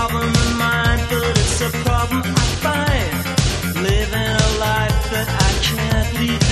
problem of mine, but it's a problem I find. Living a life that I can't lead.